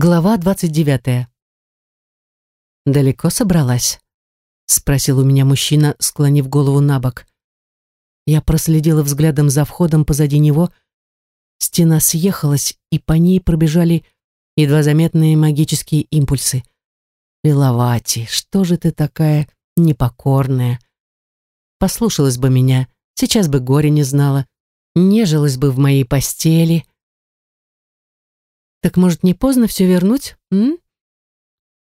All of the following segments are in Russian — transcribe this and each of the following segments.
Глава двадцать девятая. «Далеко собралась?» — спросил у меня мужчина, склонив голову на бок. Я проследила взглядом за входом позади него. Стена съехалась, и по ней пробежали едва заметные магические импульсы. «Лиловати, что же ты такая непокорная?» Послушалась бы меня, сейчас бы горе не знала, нежилась бы в моей постели — «Так, может, не поздно все вернуть, м?»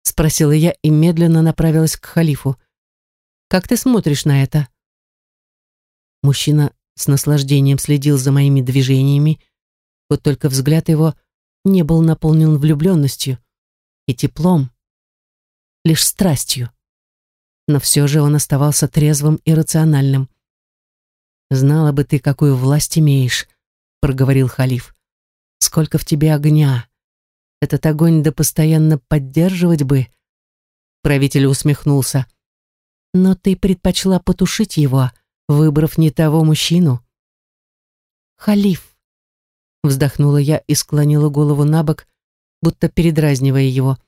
Спросила я и медленно направилась к халифу. «Как ты смотришь на это?» Мужчина с наслаждением следил за моими движениями, вот только взгляд его не был наполнен влюбленностью и теплом, лишь страстью. Но все же он оставался трезвым и рациональным. «Знала бы ты, какую власть имеешь», — проговорил халиф. Сколько в тебе огня! Этот огонь да постоянно поддерживать бы!» Правитель усмехнулся. «Но ты предпочла потушить его, выбрав не того мужчину». «Халиф!» Вздохнула я и склонила голову на бок, будто передразнивая его.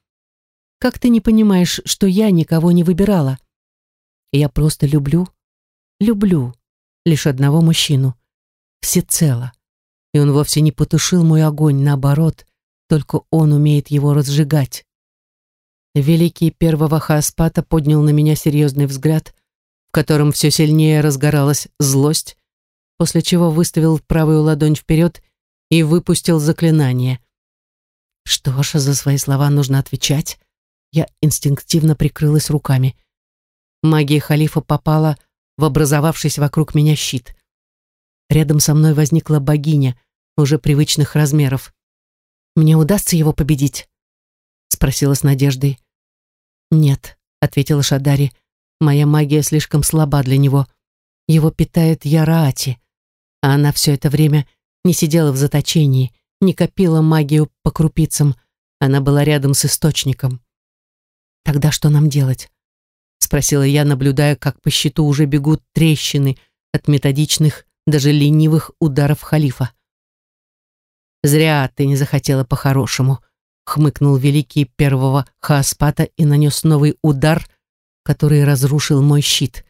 «Как ты не понимаешь, что я никого не выбирала? Я просто люблю, люблю лишь одного мужчину, всецело и он вовсе не потушил мой огонь, наоборот, только он умеет его разжигать. Великий первого Хаспата поднял на меня серьезный взгляд, в котором все сильнее разгоралась злость, после чего выставил правую ладонь вперед и выпустил заклинание. Что ж, за свои слова нужно отвечать. Я инстинктивно прикрылась руками. Магия халифа попала в образовавшийся вокруг меня щит. Рядом со мной возникла богиня, уже привычных размеров. «Мне удастся его победить?» спросила с надеждой. «Нет», — ответила Шадари, — «моя магия слишком слаба для него. Его питает Яраати, а она все это время не сидела в заточении, не копила магию по крупицам, она была рядом с источником». «Тогда что нам делать?» — спросила я, наблюдая, как по щиту уже бегут трещины от методичных, даже ленивых ударов халифа. «Зря ты не захотела по-хорошему», — хмыкнул великий первого Хааспата и нанес новый удар, который разрушил мой щит.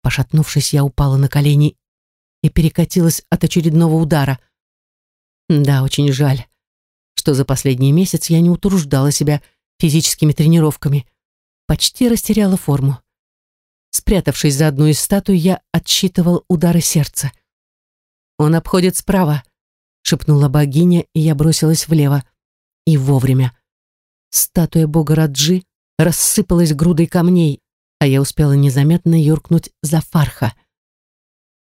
Пошатнувшись, я упала на колени и перекатилась от очередного удара. Да, очень жаль, что за последний месяц я не утруждала себя физическими тренировками. Почти растеряла форму. Спрятавшись за одну из статуй, я отсчитывал удары сердца. Он обходит справа, шепнула богиня, и я бросилась влево. И вовремя. Статуя бога Раджи рассыпалась грудой камней, а я успела незаметно юркнуть за Фарха.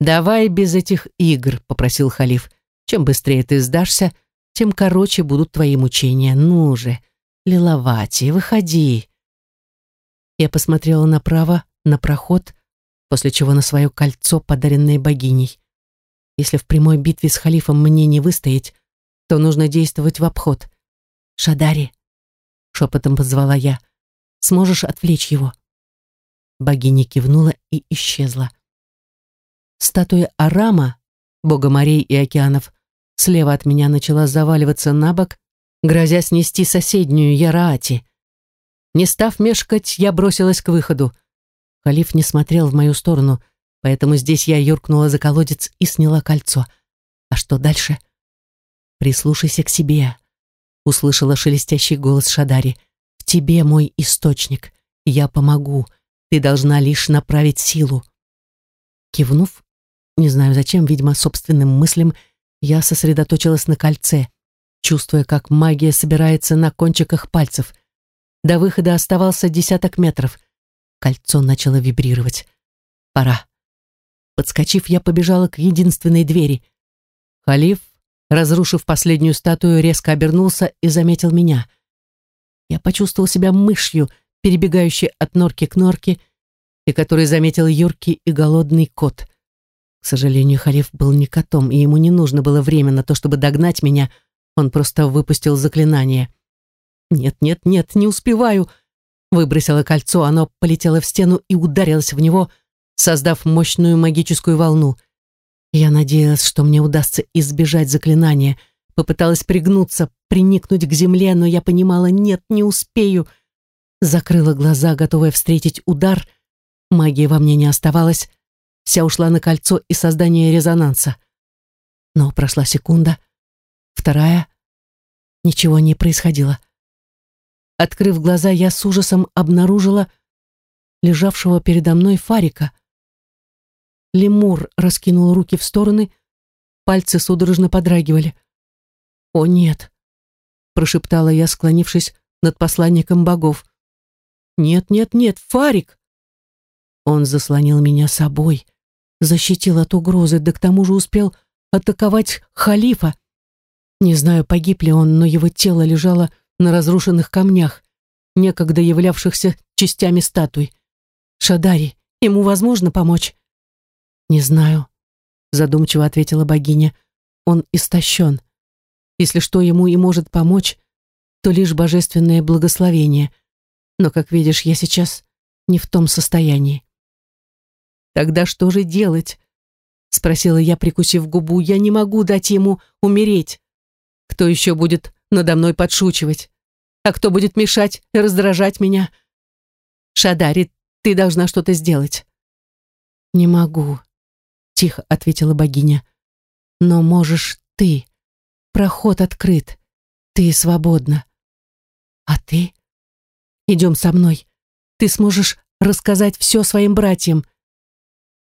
«Давай без этих игр», — попросил халиф. «Чем быстрее ты сдашься, тем короче будут твои мучения. Ну же, Лиловати, выходи». Я посмотрела направо, на проход, после чего на свое кольцо, подаренное богиней. Если в прямой битве с халифом мне не выстоять, то нужно действовать в обход. «Шадари!» — шепотом позвала я. «Сможешь отвлечь его?» Богиня кивнула и исчезла. Статуя Арама, бога морей и океанов, слева от меня начала заваливаться на бок, грозя снести соседнюю Яраати. Не став мешкать, я бросилась к выходу. Халиф не смотрел в мою сторону — Поэтому здесь я юркнула за колодец и сняла кольцо. А что дальше? Прислушайся к себе. Услышала шелестящий голос Шадари. В тебе мой источник. Я помогу. Ты должна лишь направить силу. Кивнув, не знаю зачем, видимо, собственным мыслям, я сосредоточилась на кольце, чувствуя, как магия собирается на кончиках пальцев. До выхода оставался десяток метров. Кольцо начало вибрировать. Пора. Подскочив, я побежала к единственной двери. Халиф, разрушив последнюю статую, резко обернулся и заметил меня. Я почувствовал себя мышью, перебегающей от норки к норке, и который заметил юркий и голодный кот. К сожалению, Халиф был не котом, и ему не нужно было время на то, чтобы догнать меня. Он просто выпустил заклинание. «Нет, нет, нет, не успеваю!» Выбросила кольцо, оно полетело в стену и ударилось в него, создав мощную магическую волну. Я надеялась, что мне удастся избежать заклинания, Попыталась пригнуться, приникнуть к земле, но я понимала, нет, не успею. Закрыла глаза, готовая встретить удар. Магии во мне не оставалось. Вся ушла на кольцо и создание резонанса. Но прошла секунда, вторая. Ничего не происходило. Открыв глаза, я с ужасом обнаружила лежавшего передо мной Фарика. Лемур раскинул руки в стороны, пальцы судорожно подрагивали. «О, нет!» — прошептала я, склонившись над посланником богов. «Нет, нет, нет, Фарик!» Он заслонил меня собой, защитил от угрозы, да к тому же успел атаковать халифа. Не знаю, погиб ли он, но его тело лежало на разрушенных камнях, некогда являвшихся частями статуй. Шадари, ему возможно помочь? Не знаю, задумчиво ответила богиня. Он истощен. Если что ему и может помочь, то лишь божественное благословение. Но, как видишь, я сейчас не в том состоянии. Тогда что же делать? Спросила я, прикусив губу. Я не могу дать ему умереть. Кто еще будет надо мной подшучивать? А кто будет мешать и раздражать меня? Шадари, ты должна что-то сделать. Не могу, тихо ответила богиня. Но можешь ты. Проход открыт. Ты свободна. А ты? Идем со мной. Ты сможешь рассказать все своим братьям.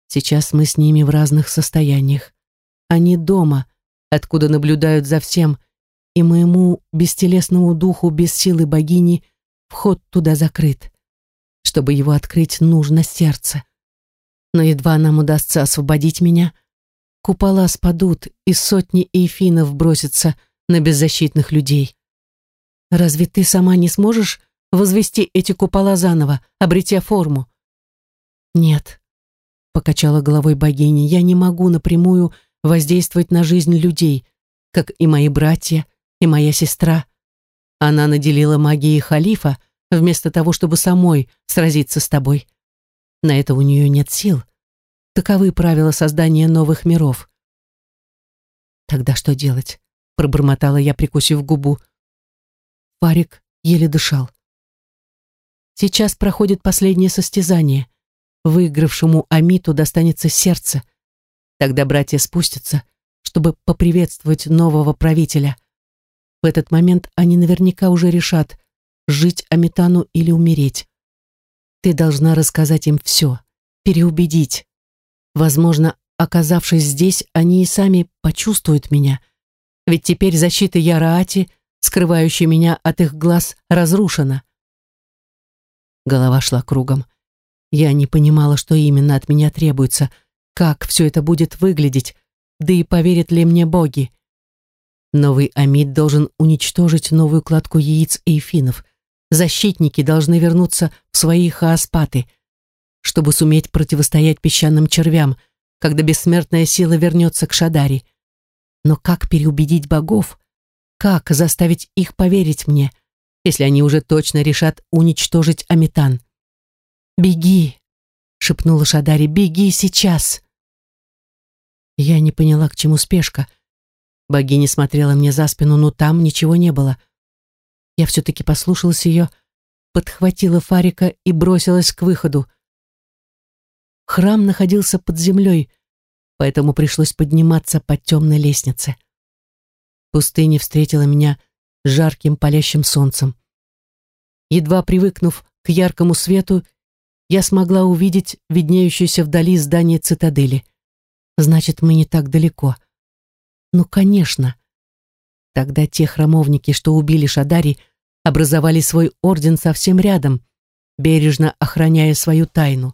Сейчас мы с ними в разных состояниях. Они дома, откуда наблюдают за всем, и моему бестелесному духу без силы богини вход туда закрыт. Чтобы его открыть, нужно сердце. Но едва нам удастся освободить меня, купола спадут, и сотни эйфинов бросятся на беззащитных людей. Разве ты сама не сможешь возвести эти купола заново, обретя форму? Нет, покачала головой богиня, я не могу напрямую воздействовать на жизнь людей, как и мои братья, и моя сестра. Она наделила магией халифа, вместо того, чтобы самой сразиться с тобой. На это у нее нет сил. Таковы правила создания новых миров. Тогда что делать? Пробормотала я, прикусив губу. Фарик еле дышал. Сейчас проходит последнее состязание. Выигравшему Амиту достанется сердце. Тогда братья спустятся, чтобы поприветствовать нового правителя. В этот момент они наверняка уже решат, жить Аметану или умереть. Ты должна рассказать им все, переубедить. Возможно, оказавшись здесь, они и сами почувствуют меня. Ведь теперь защита Яраати, скрывающая меня от их глаз, разрушена. Голова шла кругом. Я не понимала, что именно от меня требуется, как все это будет выглядеть, да и поверят ли мне боги. Новый Амид должен уничтожить новую кладку яиц эйфинов — защитники должны вернуться в свои хааспаты, чтобы суметь противостоять песчаным червям, когда бессмертная сила вернется к Шадари. Но как переубедить богов? Как заставить их поверить мне, если они уже точно решат уничтожить Аметан? «Беги!» — шепнула Шадари. «Беги сейчас!» Я не поняла, к чему спешка. Богиня смотрела мне за спину, но там ничего не было. Я все-таки послушалась ее, подхватила Фарика и бросилась к выходу. Храм находился под землей, поэтому пришлось подниматься по темной лестнице. Пустыня встретила меня жарким палящим солнцем. Едва привыкнув к яркому свету, я смогла увидеть виднеющееся вдали здание цитадели. Значит, мы не так далеко. Ну, конечно. Тогда те храмовники, что убили Шадари, образовали свой орден совсем рядом, бережно охраняя свою тайну.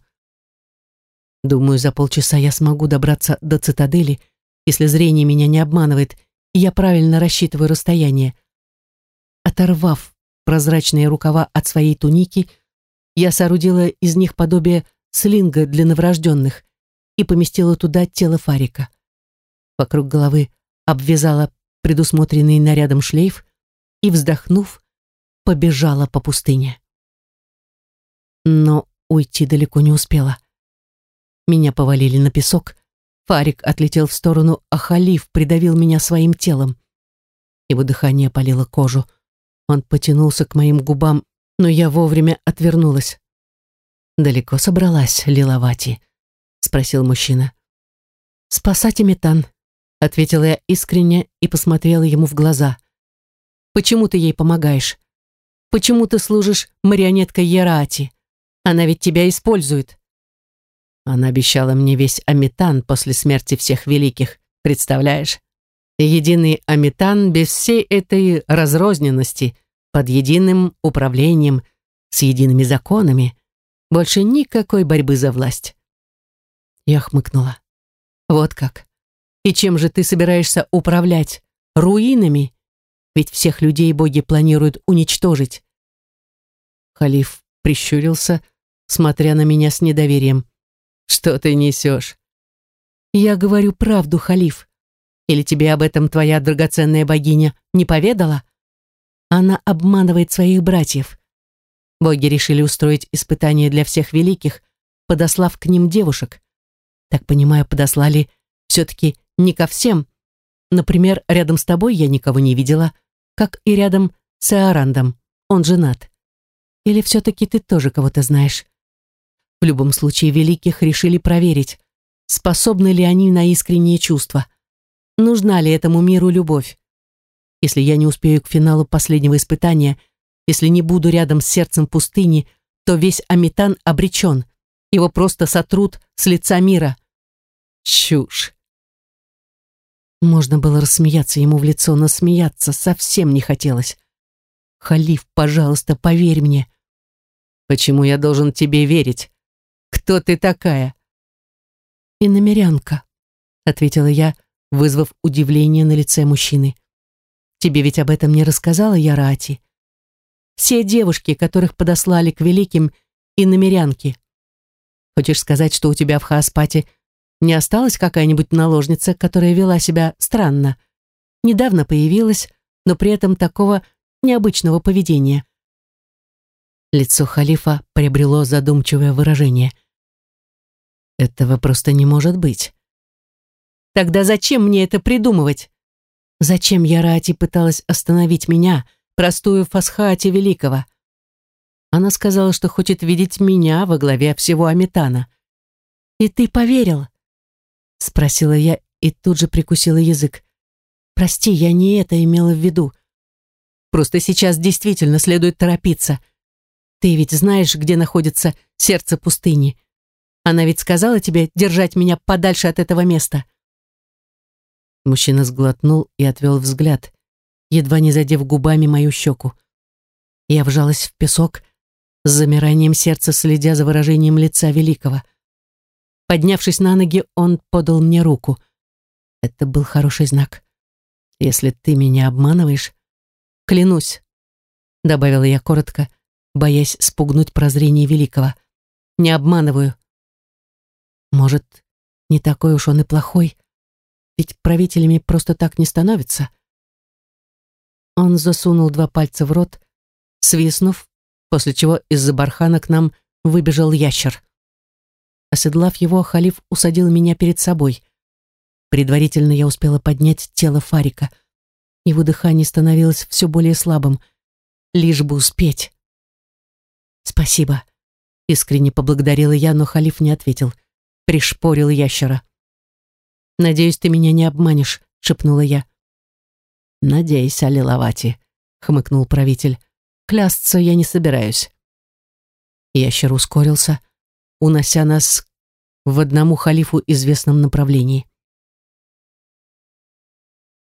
Думаю, за полчаса я смогу добраться до цитадели, если зрение меня не обманывает, и я правильно рассчитываю расстояние. Оторвав прозрачные рукава от своей туники, я соорудила из них подобие слинга для новорожденных и поместила туда тело Фарика. Вокруг головы обвязала предусмотренный нарядом шлейф и, вздохнув, побежала по пустыне. Но уйти далеко не успела. Меня повалили на песок, Фарик отлетел в сторону, а халиф придавил меня своим телом. Его дыхание опалило кожу. Он потянулся к моим губам, но я вовремя отвернулась. «Далеко собралась, Лиловати?» — спросил мужчина. «Спасать метан», — ответила я искренне и посмотрела ему в глаза. «Почему ты ей помогаешь? Почему ты служишь марионеткой Яраати? Она ведь тебя использует». Она обещала мне весь аметан после смерти всех великих, представляешь? Единый аметан без всей этой разрозненности, под единым управлением, с едиными законами. Больше никакой борьбы за власть. Я хмыкнула. Вот как. И чем же ты собираешься управлять? Руинами? Ведь всех людей боги планируют уничтожить. Халиф прищурился, смотря на меня с недоверием. Что ты несешь? Я говорю правду, Халиф. Или тебе об этом твоя драгоценная богиня не поведала? Она обманывает своих братьев. Боги решили устроить испытание для всех великих, подослав к ним девушек. Так понимаю, подослали все-таки не ко всем. Например, рядом с тобой я никого не видела, как и рядом с Эорандом. Он женат. Или все-таки ты тоже кого-то знаешь? В любом случае, великих решили проверить, способны ли они на искренние чувства. Нужна ли этому миру любовь? Если я не успею к финалу последнего испытания, если не буду рядом с сердцем пустыни, то весь Аметан обречен. Его просто сотрут с лица мира. Чушь. Можно было рассмеяться ему в лицо, но смеяться совсем не хотелось. «Халиф, пожалуйста, поверь мне». «Почему я должен тебе верить? Кто ты такая?» «Иномерянка», — ответила я, вызвав удивление на лице мужчины. «Тебе ведь об этом не рассказала Ярати? Все девушки, которых подослали к великим, иномерянки. Хочешь сказать, что у тебя в Хаоспате не осталась какая-нибудь наложница, которая вела себя странно? Недавно появилась, но при этом такого необычного поведения». Лицо халифа приобрело задумчивое выражение. Этого просто не может быть. Тогда зачем мне это придумывать? Зачем Ярати пыталась остановить меня, простую Фасхати Великого? Она сказала, что хочет видеть меня во главе всего Аметана. «И ты поверил?» Спросила я и тут же прикусила язык. «Прости, я не это имела в виду. Просто сейчас действительно следует торопиться. Ты ведь знаешь, где находится сердце пустыни. Она ведь сказала тебе держать меня подальше от этого места». Мужчина сглотнул и отвел взгляд, едва не задев губами мою щеку. Я вжалась в песок, с замиранием сердца следя за выражением лица Великого. Поднявшись на ноги, он подал мне руку. Это был хороший знак. «Если ты меня обманываешь, клянусь», — добавила я коротко, боясь спугнуть прозрение Великого. «Не обманываю. Может, не такой уж он и плохой, ведь правителями просто так не становятся. Он засунул два пальца в рот, свистнув, после чего из-за бархана к нам выбежал ящер. Оседлав его, халиф усадил меня перед собой. Предварительно я успела поднять тело Фарика. Его дыхание становилось все более слабым, лишь бы успеть. «Спасибо», — искренне поблагодарила я, но халиф не ответил — пришпорил ящера. «Надеюсь, ты меня не обманешь», — шепнула я. «Надейся, Лиловати», — хмыкнул правитель. «Клясться я не собираюсь». Ящер ускорился, унося нас в одному халифу известном направлении.